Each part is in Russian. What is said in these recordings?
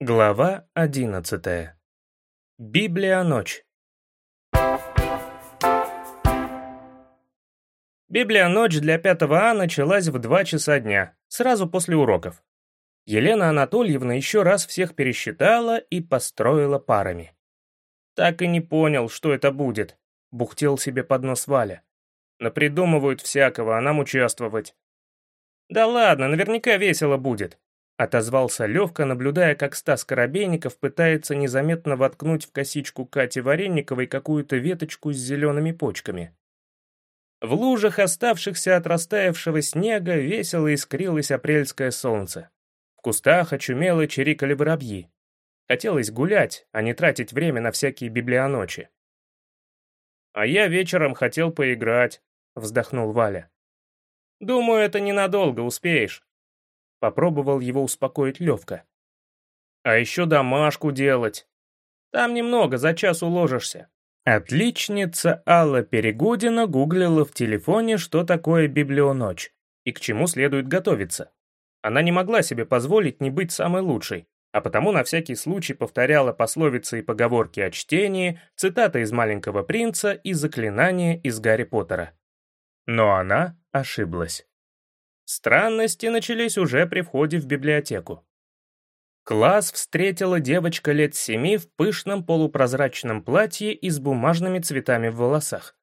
Глава одиннадцатая. Библия ночь. Библия ночь для 5 А началась в 2 часа дня, сразу после уроков. Елена Анатольевна еще раз всех пересчитала и построила парами. «Так и не понял, что это будет», — бухтел себе под нос Валя. «Напридумывают всякого, а нам участвовать». «Да ладно, наверняка весело будет», Отозвался Левка, наблюдая, как Стас Коробейников пытается незаметно воткнуть в косичку Кати Варенниковой какую-то веточку с зелеными почками. В лужах оставшихся от растаявшего снега весело искрилось апрельское солнце. В кустах очумело чирикали воробьи. Хотелось гулять, а не тратить время на всякие библионочи. «А я вечером хотел поиграть», — вздохнул Валя. «Думаю, это ненадолго, успеешь». Попробовал его успокоить Левка. А еще домашку делать. Там немного, за час уложишься. Отличница Алла Перегудина гуглила в телефоне, что такое библионочь и к чему следует готовиться. Она не могла себе позволить не быть самой лучшей, а потому на всякий случай повторяла пословицы и поговорки о чтении, цитаты из «Маленького принца» и заклинания из «Гарри Поттера». Но она ошиблась. Странности начались уже при входе в библиотеку. Класс встретила девочка лет семи в пышном полупрозрачном платье и с бумажными цветами в волосах.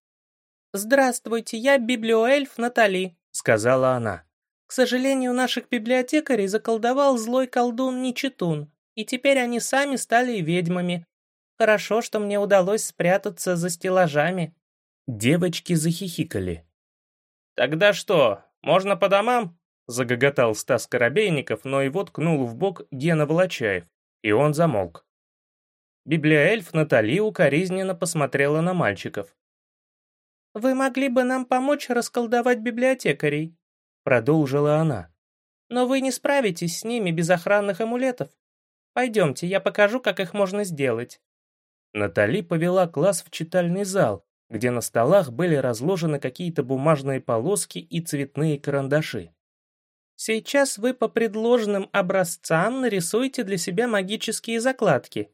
«Здравствуйте, я библиоэльф Натали», — сказала она. «К сожалению, наших библиотекарей заколдовал злой колдун Ничетун, и теперь они сами стали ведьмами. Хорошо, что мне удалось спрятаться за стеллажами». Девочки захихикали. «Тогда что, можно по домам?» Загоготал Стас Коробейников, но его ткнул в бок Гена Волочаев, и он замолк. Библиоэльф Натали укоризненно посмотрела на мальчиков. «Вы могли бы нам помочь расколдовать библиотекарей», — продолжила она. «Но вы не справитесь с ними без охранных амулетов. Пойдемте, я покажу, как их можно сделать». Натали повела класс в читальный зал, где на столах были разложены какие-то бумажные полоски и цветные карандаши. Сейчас вы по предложенным образцам нарисуйте для себя магические закладки.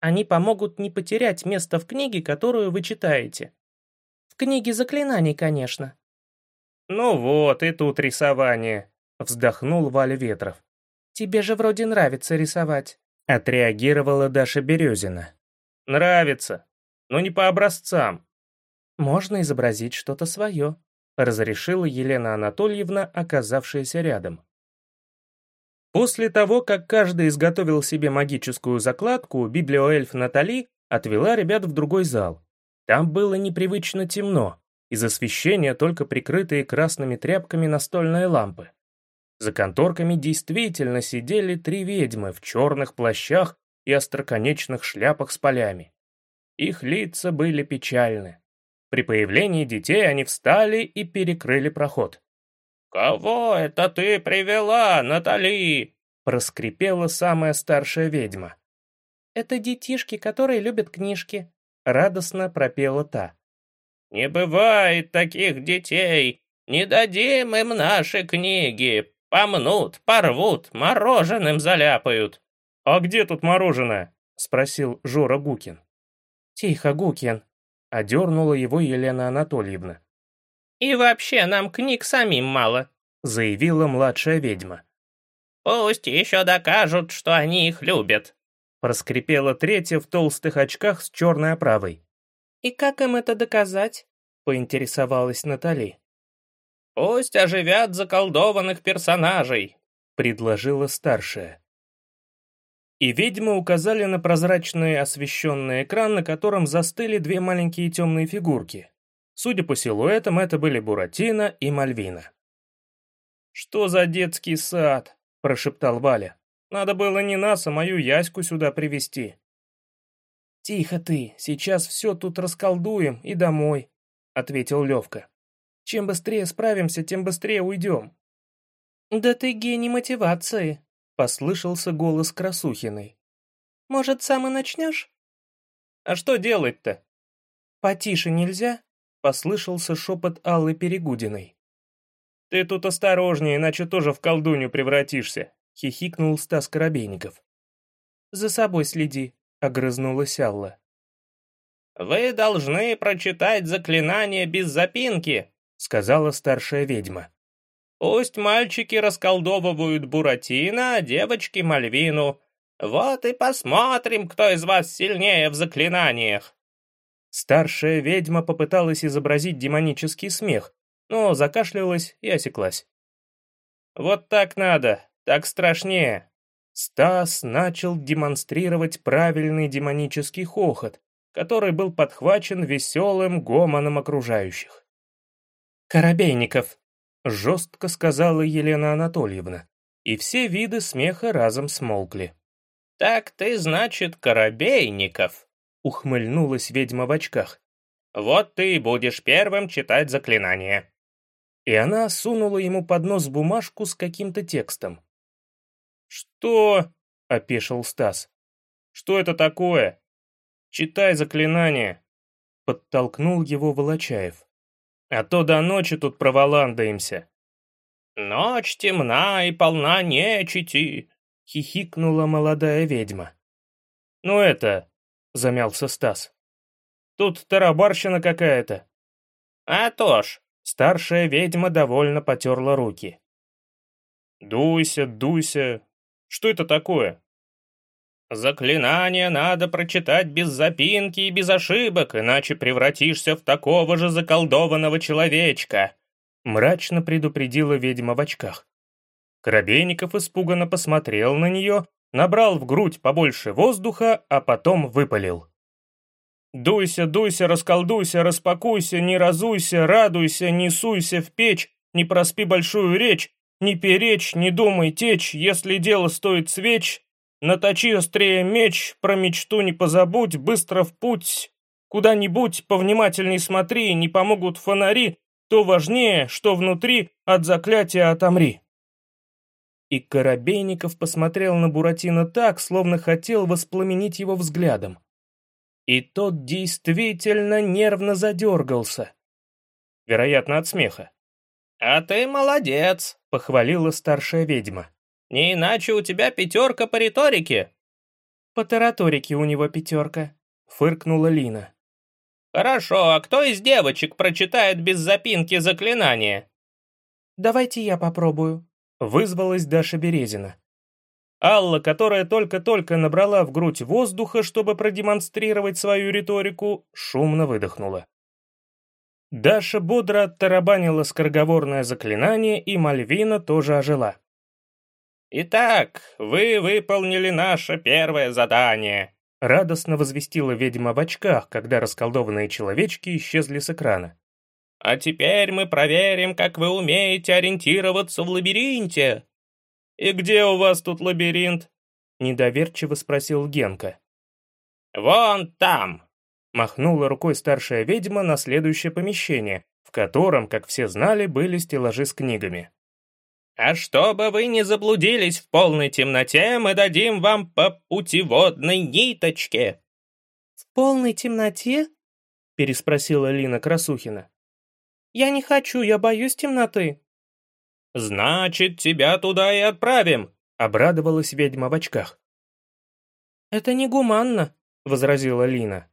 Они помогут не потерять место в книге, которую вы читаете. В книге заклинаний, конечно. «Ну вот, и тут рисование», — вздохнул Валя Ветров. «Тебе же вроде нравится рисовать», — отреагировала Даша Березина. «Нравится, но не по образцам. Можно изобразить что-то свое», — разрешила Елена Анатольевна, оказавшаяся рядом. После того, как каждый изготовил себе магическую закладку, библиоэльф Натали отвела ребят в другой зал. Там было непривычно темно, из освещения только прикрытые красными тряпками настольные лампы. За конторками действительно сидели три ведьмы в черных плащах и остроконечных шляпах с полями. Их лица были печальны. При появлении детей они встали и перекрыли проход. «Кого это ты привела, Натали?» проскрипела самая старшая ведьма. «Это детишки, которые любят книжки», — радостно пропела та. «Не бывает таких детей! Не дадим им наши книги! Помнут, порвут, мороженым заляпают!» «А где тут мороженое?» — спросил Жора Гукин. «Тихо, Гукин», Одернула его Елена Анатольевна. «И вообще нам книг самим мало», — заявила младшая ведьма. «Пусть еще докажут, что они их любят», — проскрипела третья в толстых очках с черной оправой. «И как им это доказать?» — поинтересовалась Натали. «Пусть оживят заколдованных персонажей», — предложила старшая и ведьмы указали на прозрачный освещенный экран, на котором застыли две маленькие темные фигурки. Судя по силуэтам, это были Буратино и Мальвина. «Что за детский сад?» – прошептал Валя. «Надо было не нас, а мою Яську сюда привести. «Тихо ты, сейчас все тут расколдуем и домой», — ответил Левка. «Чем быстрее справимся, тем быстрее уйдем». «Да ты гений мотивации», Послышался голос Красухиной. «Может, сам и начнешь?» «А что делать-то?» «Потише нельзя?» Послышался шепот Аллы Перегудиной. «Ты тут осторожнее, иначе тоже в колдунью превратишься», хихикнул Стас Коробейников. За собой следи», — огрызнулась Алла. «Вы должны прочитать заклинание без запинки», — сказала старшая ведьма. «Пусть мальчики расколдовывают Буратино, а девочки — Мальвину. Вот и посмотрим, кто из вас сильнее в заклинаниях». Старшая ведьма попыталась изобразить демонический смех, но закашлялась и осеклась. «Вот так надо, так страшнее». Стас начал демонстрировать правильный демонический хохот, который был подхвачен веселым гомоном окружающих. «Коробейников», — жестко сказала Елена Анатольевна, и все виды смеха разом смолкли. «Так ты, значит, Коробейников», — ухмыльнулась ведьма в очках. «Вот ты и будешь первым читать заклинание». И она сунула ему под нос бумажку с каким-то текстом. «Что?» — опешил Стас. «Что это такое?» Читай заклинание!» Подтолкнул его Волочаев. «А то до ночи тут проволандаемся». «Ночь темна и полна нечити!» — хихикнула молодая ведьма. «Ну это...» — замялся Стас. «Тут тарабарщина какая-то». «А то ж!» — старшая ведьма довольно потерла руки. «Дуйся, дуйся. Что это такое?» Заклинание надо прочитать без запинки и без ошибок, иначе превратишься в такого же заколдованного человечка», мрачно предупредила ведьма в очках. Коробейников испуганно посмотрел на нее, набрал в грудь побольше воздуха, а потом выпалил. «Дуйся, дуйся, расколдуйся, распакуйся, не разуйся, радуйся, не суйся в печь, не проспи большую речь, не перечь, не думай течь, если дело стоит свеч, Наточи острее меч, про мечту не позабудь, быстро в путь. Куда-нибудь повнимательней смотри, не помогут фонари, то важнее, что внутри, от заклятия отомри. И Коробейников посмотрел на Буратино так, словно хотел воспламенить его взглядом. И тот действительно нервно задергался. Вероятно, от смеха. «А ты молодец», — похвалила старшая ведьма. Не иначе у тебя пятерка по риторике». «По тараторике у него пятерка», — фыркнула Лина. «Хорошо, а кто из девочек прочитает без запинки заклинание?» «Давайте я попробую», — вызвалась Даша Березина. Алла, которая только-только набрала в грудь воздуха, чтобы продемонстрировать свою риторику, шумно выдохнула. Даша бодро оттарабанила скороговорное заклинание, и Мальвина тоже ожила. «Итак, вы выполнили наше первое задание», — радостно возвестила ведьма в очках, когда расколдованные человечки исчезли с экрана. «А теперь мы проверим, как вы умеете ориентироваться в лабиринте». «И где у вас тут лабиринт?» — недоверчиво спросил Генка. «Вон там», — махнула рукой старшая ведьма на следующее помещение, в котором, как все знали, были стеллажи с книгами. А чтобы вы не заблудились в полной темноте, мы дадим вам по путеводной ниточке». «В полной темноте?» — переспросила Лина Красухина. «Я не хочу, я боюсь темноты». «Значит, тебя туда и отправим», — обрадовалась ведьма в очках. «Это негуманно», — возразила Лина.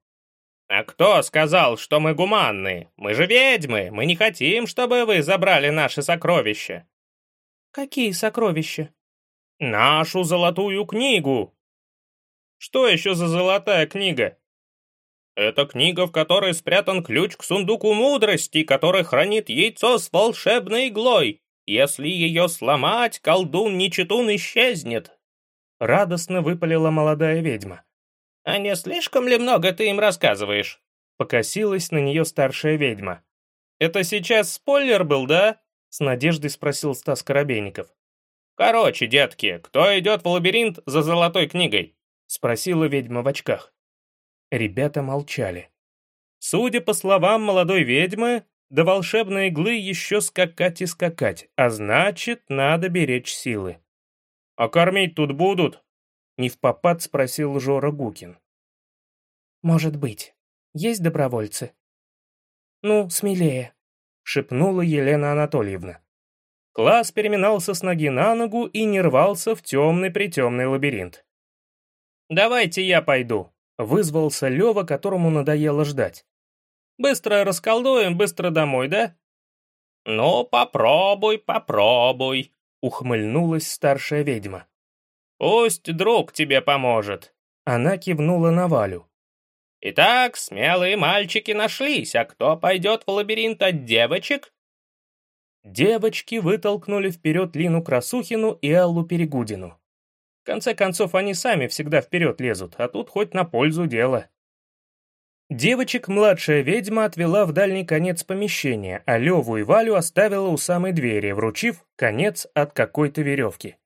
«А кто сказал, что мы гуманны? Мы же ведьмы, мы не хотим, чтобы вы забрали наши сокровища». «Какие сокровища?» «Нашу золотую книгу!» «Что еще за золотая книга?» «Это книга, в которой спрятан ключ к сундуку мудрости, который хранит яйцо с волшебной иглой. Если ее сломать, колдун-нечетун исчезнет!» Радостно выпалила молодая ведьма. «А не слишком ли много ты им рассказываешь?» Покосилась на нее старшая ведьма. «Это сейчас спойлер был, да?» С надеждой спросил Стас Коробейников. «Короче, детки, кто идет в лабиринт за золотой книгой?» Спросила ведьма в очках. Ребята молчали. Судя по словам молодой ведьмы, до волшебной иглы еще скакать и скакать, а значит, надо беречь силы. «А кормить тут будут?» Не в попад спросил Жора Гукин. «Может быть. Есть добровольцы?» «Ну, смелее», шепнула Елена Анатольевна. Класс переминался с ноги на ногу и не рвался в темный-притемный лабиринт. «Давайте я пойду», — вызвался Лёва, которому надоело ждать. «Быстро расколдуем, быстро домой, да?» «Ну, попробуй, попробуй», — ухмыльнулась старшая ведьма. «Пусть друг тебе поможет». Она кивнула на Валю. «Итак, смелые мальчики нашлись, а кто пойдет в лабиринт от девочек?» Девочки вытолкнули вперед Лину Красухину и Аллу Перегудину. В конце концов, они сами всегда вперед лезут, а тут хоть на пользу дела. Девочек младшая ведьма отвела в дальний конец помещения, а Леву и Валю оставила у самой двери, вручив конец от какой-то веревки.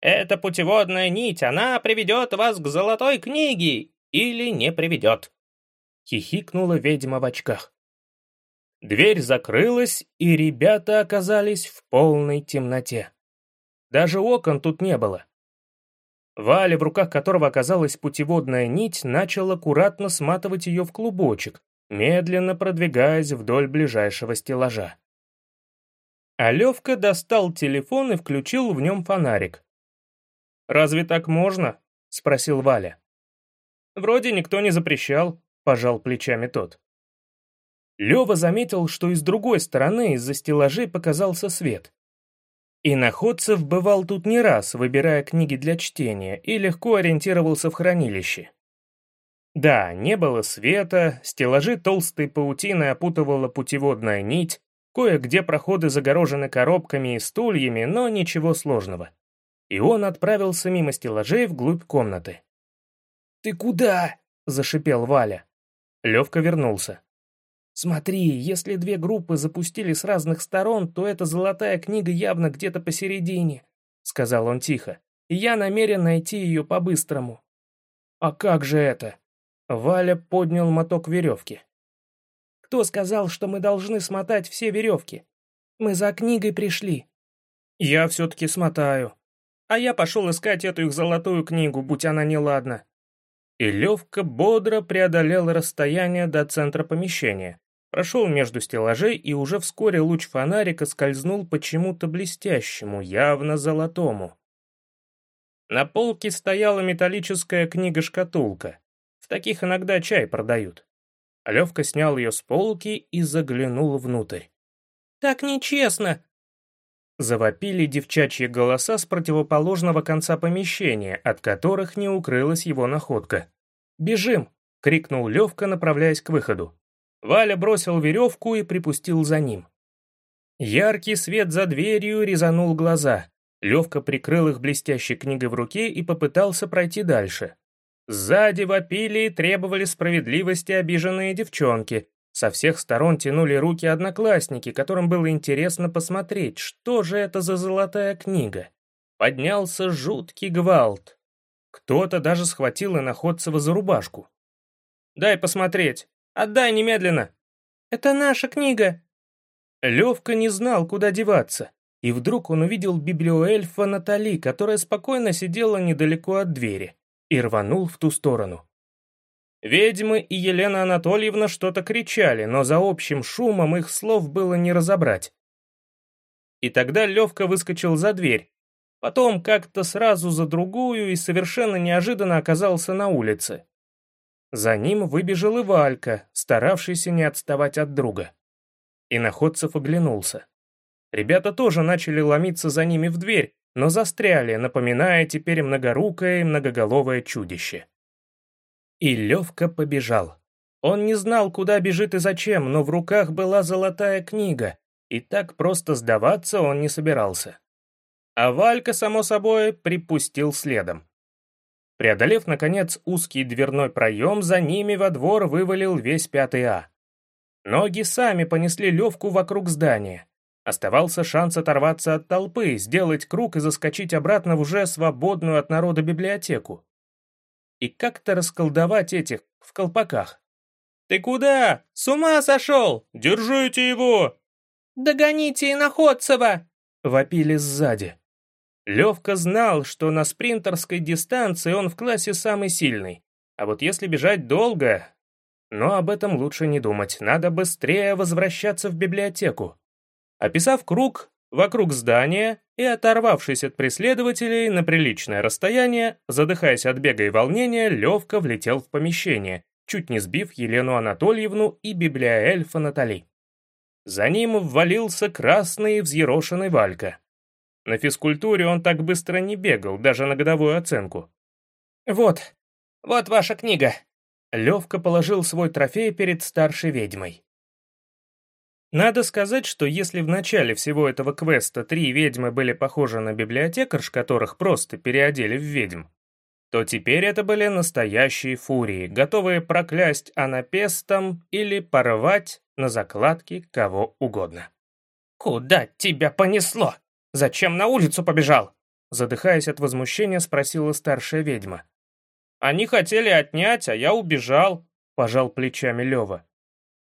«Эта путеводная нить, она приведет вас к золотой книге или не приведет», — хихикнула ведьма в очках. Дверь закрылась, и ребята оказались в полной темноте. Даже окон тут не было. Валя, в руках которого оказалась путеводная нить, начал аккуратно сматывать ее в клубочек, медленно продвигаясь вдоль ближайшего стеллажа. А Левка достал телефон и включил в нем фонарик. «Разве так можно?» — спросил Валя. «Вроде никто не запрещал», — пожал плечами тот. Лёва заметил, что и с другой стороны из-за стеллажей показался свет. И Находцев бывал тут не раз, выбирая книги для чтения, и легко ориентировался в хранилище. Да, не было света, стеллажи толстой паутины опутывала путеводная нить, кое-где проходы загорожены коробками и стульями, но ничего сложного. И он отправился мимо стеллажей вглубь комнаты. «Ты куда?» — зашипел Валя. Левка вернулся. Смотри, если две группы запустили с разных сторон, то эта золотая книга явно где-то посередине, сказал он тихо. Я намерен найти ее по-быстрому. А как же это? Валя поднял моток веревки. Кто сказал, что мы должны смотать все веревки? Мы за книгой пришли. Я все-таки смотаю. А я пошел искать эту их золотую книгу, будь она неладна. И Левка бодро преодолел расстояние до центра помещения, Прошел между стеллажей, и уже вскоре луч фонарика скользнул почему-то блестящему, явно золотому. На полке стояла металлическая книга-шкатулка. В таких иногда чай продают. Левка снял ее с полки и заглянул внутрь. «Так нечестно!» Завопили девчачьи голоса с противоположного конца помещения, от которых не укрылась его находка. «Бежим!» — крикнул Левка, направляясь к выходу. Валя бросил веревку и припустил за ним. Яркий свет за дверью резанул глаза. Левка прикрыл их блестящей книгой в руке и попытался пройти дальше. Сзади вопили и требовали справедливости обиженные девчонки. Со всех сторон тянули руки одноклассники, которым было интересно посмотреть, что же это за золотая книга. Поднялся жуткий гвалт. Кто-то даже схватил Иноходцева за рубашку. «Дай посмотреть», Отдай немедленно!» «Это наша книга!» Левка не знал, куда деваться, и вдруг он увидел библиоэльфа Натали, которая спокойно сидела недалеко от двери, и рванул в ту сторону. Ведьмы и Елена Анатольевна что-то кричали, но за общим шумом их слов было не разобрать. И тогда Левка выскочил за дверь, потом как-то сразу за другую и совершенно неожиданно оказался на улице. За ним выбежал и Валька, старавшийся не отставать от друга. И Находцев оглянулся. Ребята тоже начали ломиться за ними в дверь, но застряли, напоминая теперь многорукое и многоголовое чудище. И Левка побежал. Он не знал, куда бежит и зачем, но в руках была золотая книга, и так просто сдаваться он не собирался. А Валька, само собой, припустил следом. Преодолев, наконец, узкий дверной проем, за ними во двор вывалил весь пятый А. Ноги сами понесли Левку вокруг здания. Оставался шанс оторваться от толпы, сделать круг и заскочить обратно в уже свободную от народа библиотеку. И как-то расколдовать этих в колпаках. «Ты куда? С ума сошел? Держите его!» «Догоните Иноходцева!» — вопили сзади. Левка знал, что на спринтерской дистанции он в классе самый сильный. А вот если бежать долго... Но об этом лучше не думать, надо быстрее возвращаться в библиотеку. Описав круг, вокруг здания и, оторвавшись от преследователей на приличное расстояние, задыхаясь от бега и волнения, Левка влетел в помещение, чуть не сбив Елену Анатольевну и библиоэльфа Натали. За ним ввалился красный взъерошенный Валька. На физкультуре он так быстро не бегал, даже на годовую оценку. «Вот, вот ваша книга». Левка положил свой трофей перед старшей ведьмой. Надо сказать, что если в начале всего этого квеста три ведьмы были похожи на библиотекарш, которых просто переодели в ведьм, то теперь это были настоящие фурии, готовые проклясть анапестом или порвать на закладке кого угодно. «Куда тебя понесло? Зачем на улицу побежал?» Задыхаясь от возмущения, спросила старшая ведьма. «Они хотели отнять, а я убежал», — пожал плечами Лева.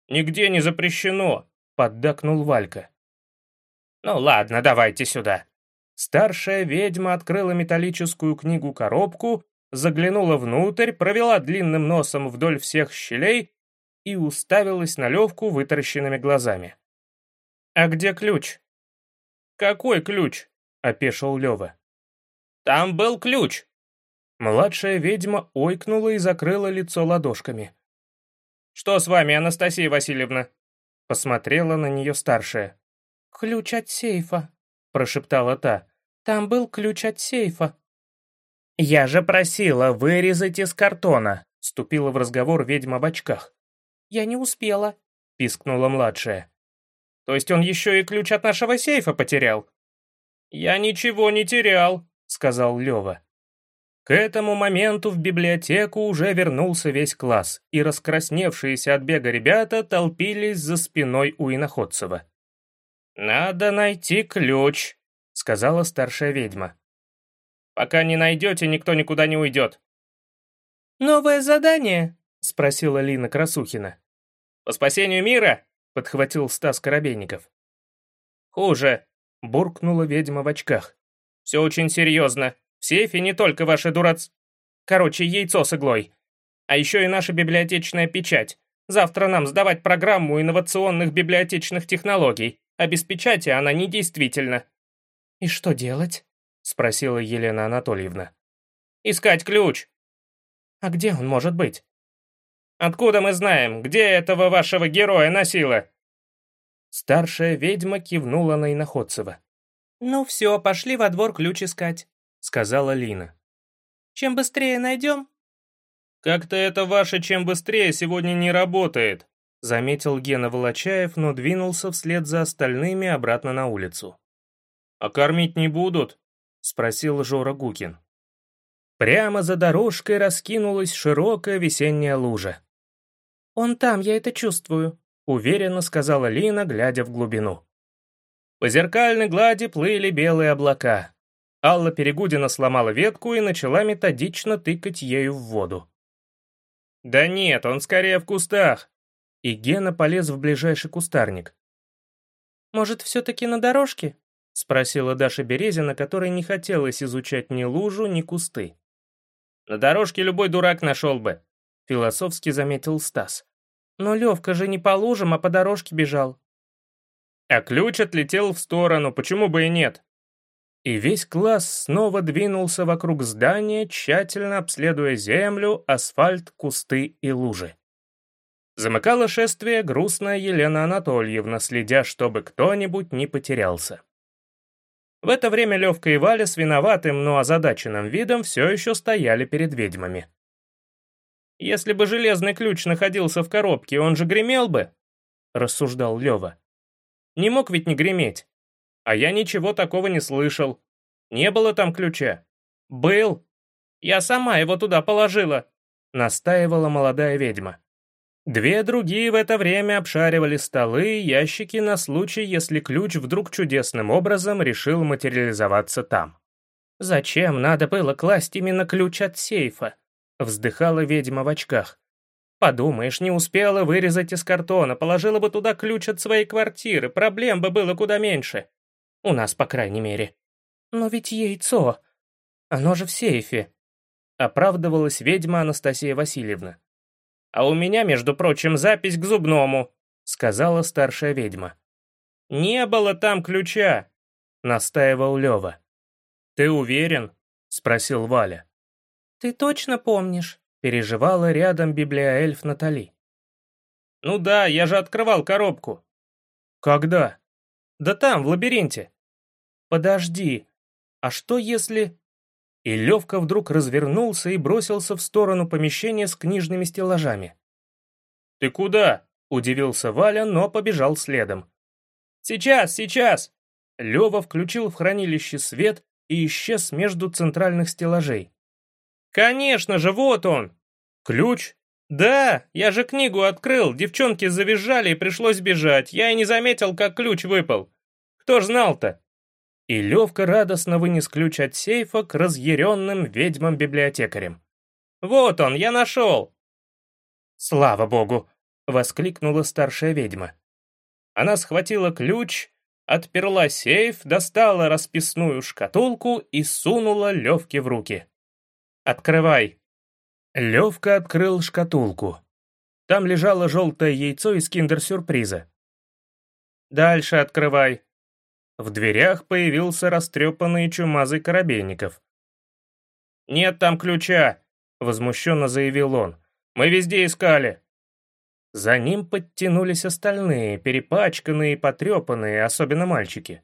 «Нигде не запрещено», — поддакнул Валька. «Ну ладно, давайте сюда». Старшая ведьма открыла металлическую книгу-коробку, заглянула внутрь, провела длинным носом вдоль всех щелей и уставилась на Левку вытаращенными глазами. «А где ключ?» «Какой ключ?» — опешил Лева. «Там был ключ!» Младшая ведьма ойкнула и закрыла лицо ладошками. «Что с вами, Анастасия Васильевна?» Посмотрела на нее старшая. «Ключ от сейфа», — прошептала та. «Там был ключ от сейфа». «Я же просила вырезать из картона», — вступила в разговор ведьма в очках. «Я не успела», — пискнула младшая. «То есть он еще и ключ от нашего сейфа потерял?» «Я ничего не терял», — сказал Лева. К этому моменту в библиотеку уже вернулся весь класс, и раскрасневшиеся от бега ребята толпились за спиной у Иноходцева. «Надо найти ключ», — сказала старшая ведьма. «Пока не найдете, никто никуда не уйдет». «Новое задание?» — спросила Лина Красухина. «По спасению мира?» — подхватил Стас Коробейников. «Хуже», — буркнула ведьма в очках. «Все очень серьезно. В сейфе не только ваши дурац... Короче, яйцо с иглой. А еще и наша библиотечная печать. Завтра нам сдавать программу инновационных библиотечных технологий, а без печати она недействительна». «И что делать?» — спросила Елена Анатольевна. «Искать ключ». «А где он может быть?» «Откуда мы знаем, где этого вашего героя носила?» Старшая ведьма кивнула на Иноходцева. «Ну все, пошли во двор ключ искать». — сказала Лина. «Чем быстрее найдем?» «Как-то это ваше «чем быстрее» сегодня не работает», — заметил Гена Волочаев, но двинулся вслед за остальными обратно на улицу. «А кормить не будут?» — спросил Жора Гукин. Прямо за дорожкой раскинулась широкая весенняя лужа. «Он там, я это чувствую», — уверенно сказала Лина, глядя в глубину. По зеркальной глади плыли белые облака. Алла Перегудина сломала ветку и начала методично тыкать ею в воду. «Да нет, он скорее в кустах!» И Гена полез в ближайший кустарник. «Может, все-таки на дорожке?» — спросила Даша Березина, которой не хотелось изучать ни лужу, ни кусты. «На дорожке любой дурак нашел бы», — философски заметил Стас. «Но Левка же не по лужам, а по дорожке бежал». «А ключ отлетел в сторону, почему бы и нет?» И весь класс снова двинулся вокруг здания, тщательно обследуя землю, асфальт, кусты и лужи. Замыкала шествие грустная Елена Анатольевна, следя, чтобы кто-нибудь не потерялся. В это время Левка и Валя с виноватым, но озадаченным видом все еще стояли перед ведьмами. «Если бы железный ключ находился в коробке, он же гремел бы», — рассуждал Лева. «Не мог ведь не греметь. А я ничего такого не слышал. Не было там ключа. Был. Я сама его туда положила, настаивала молодая ведьма. Две другие в это время обшаривали столы и ящики на случай, если ключ вдруг чудесным образом решил материализоваться там. «Зачем надо было класть именно ключ от сейфа?» — вздыхала ведьма в очках. «Подумаешь, не успела вырезать из картона, положила бы туда ключ от своей квартиры, проблем бы было куда меньше. У нас, по крайней мере. Но ведь яйцо. Оно же в сейфе. Оправдывалась ведьма Анастасия Васильевна. А у меня, между прочим, запись к зубному, сказала старшая ведьма. Не было там ключа. — настаивал Лёва. «Ты уверен?» — спросил Валя. «Ты точно помнишь?» — переживала рядом библиоэльф Натали. «Ну да, я же открывал коробку». «Когда?» «Да там, в лабиринте». «Подожди, а что если...» И Левка вдруг развернулся и бросился в сторону помещения с книжными стеллажами. «Ты куда?» — удивился Валя, но побежал следом. «Сейчас, сейчас!» Лева включил в хранилище свет и исчез между центральных стеллажей. «Конечно же, вот он!» «Ключ?» «Да, я же книгу открыл, девчонки завизжали и пришлось бежать, я и не заметил, как ключ выпал. Кто ж знал-то?» И Левка радостно вынес ключ от сейфа к разъяренным ведьмам-библиотекарям. «Вот он, я нашел!» «Слава богу!» — воскликнула старшая ведьма. Она схватила ключ, отперла сейф, достала расписную шкатулку и сунула Левке в руки. «Открывай!» Левка открыл шкатулку. Там лежало желтое яйцо из киндер-сюрприза. «Дальше открывай». В дверях появился растрепанный чумазый Коробейников. «Нет там ключа», — возмущенно заявил он. «Мы везде искали». За ним подтянулись остальные, перепачканные и потрепанные, особенно мальчики.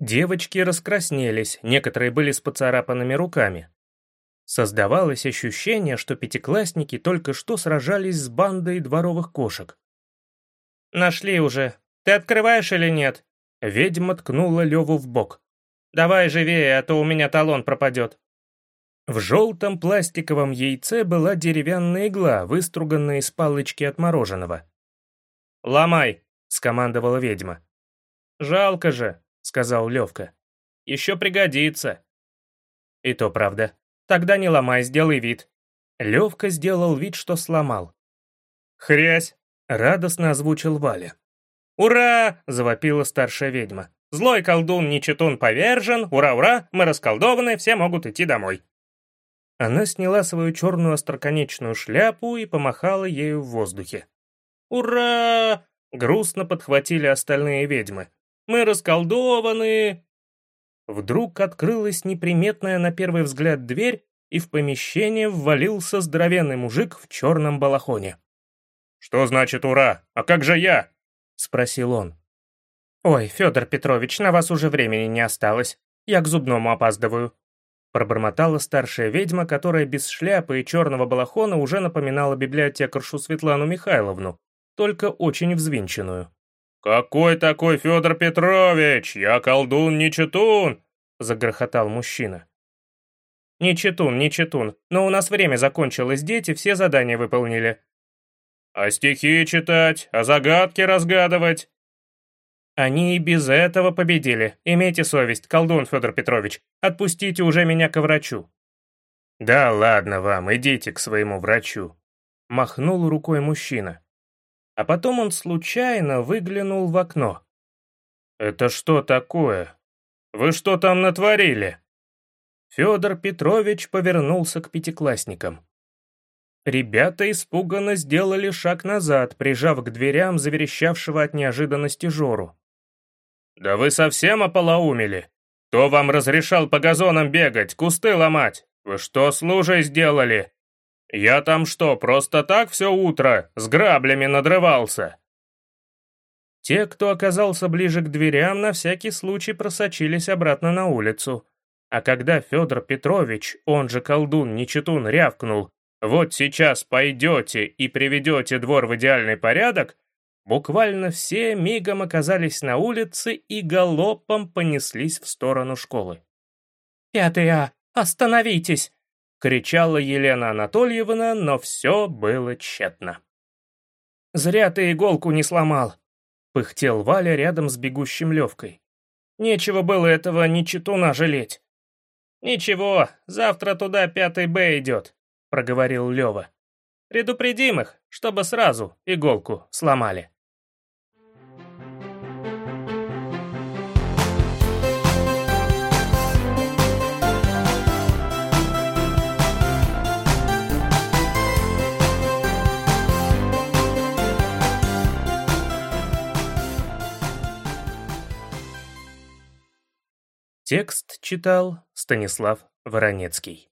Девочки раскраснелись, некоторые были с поцарапанными руками. Создавалось ощущение, что пятиклассники только что сражались с бандой дворовых кошек. «Нашли уже. Ты открываешь или нет?» Ведьма ткнула Леву в бок. «Давай живее, а то у меня талон пропадет». В желтом пластиковом яйце была деревянная игла, выструганная из палочки от мороженого. «Ломай!» — скомандовала ведьма. «Жалко же», — сказал Левка. «Еще пригодится». И то правда. Тогда не ломай, сделай вид». Левка сделал вид, что сломал. «Хрясь!» — радостно озвучил Валя. «Ура!» — завопила старшая ведьма. «Злой колдун Ничетун повержен! Ура-ура! Мы расколдованы, все могут идти домой!» Она сняла свою черную остроконечную шляпу и помахала ею в воздухе. «Ура!» — грустно подхватили остальные ведьмы. «Мы расколдованы!» Вдруг открылась неприметная на первый взгляд дверь, и в помещение ввалился здоровенный мужик в черном балахоне. «Что значит ура? А как же я?» — спросил он. «Ой, Федор Петрович, на вас уже времени не осталось. Я к зубному опаздываю», — пробормотала старшая ведьма, которая без шляпы и черного балахона уже напоминала библиотекаршу Светлану Михайловну, только очень взвинченную. «Какой такой Федор Петрович? Я колдун не читун!» — загрохотал мужчина. «Не читун, не читун, но у нас время закончилось, дети все задания выполнили». «А стихи читать? А загадки разгадывать?» «Они и без этого победили. Имейте совесть, колдун Федор Петрович. Отпустите уже меня к врачу». «Да ладно вам, идите к своему врачу», — махнул рукой мужчина а потом он случайно выглянул в окно. «Это что такое? Вы что там натворили?» Федор Петрович повернулся к пятиклассникам. Ребята испуганно сделали шаг назад, прижав к дверям заверещавшего от неожиданности Жору. «Да вы совсем ополоумели? Кто вам разрешал по газонам бегать, кусты ломать? Вы что с лужей сделали? Я там что, просто так все утро с граблями надрывался?» Те, кто оказался ближе к дверям, на всякий случай просочились обратно на улицу. А когда Федор Петрович, он же колдун Нечетун, рявкнул «Вот сейчас пойдете и приведете двор в идеальный порядок», буквально все мигом оказались на улице и галопом понеслись в сторону школы. «Пятый А, остановитесь!» Кричала Елена Анатольевна, но все было тщетно. «Зря ты иголку не сломал», — пыхтел Валя рядом с бегущим Левкой. «Нечего было этого ни читуна жалеть». «Ничего, завтра туда пятый Б идет», — проговорил Лева. «Предупредим их, чтобы сразу иголку сломали». Текст читал Станислав Воронецкий.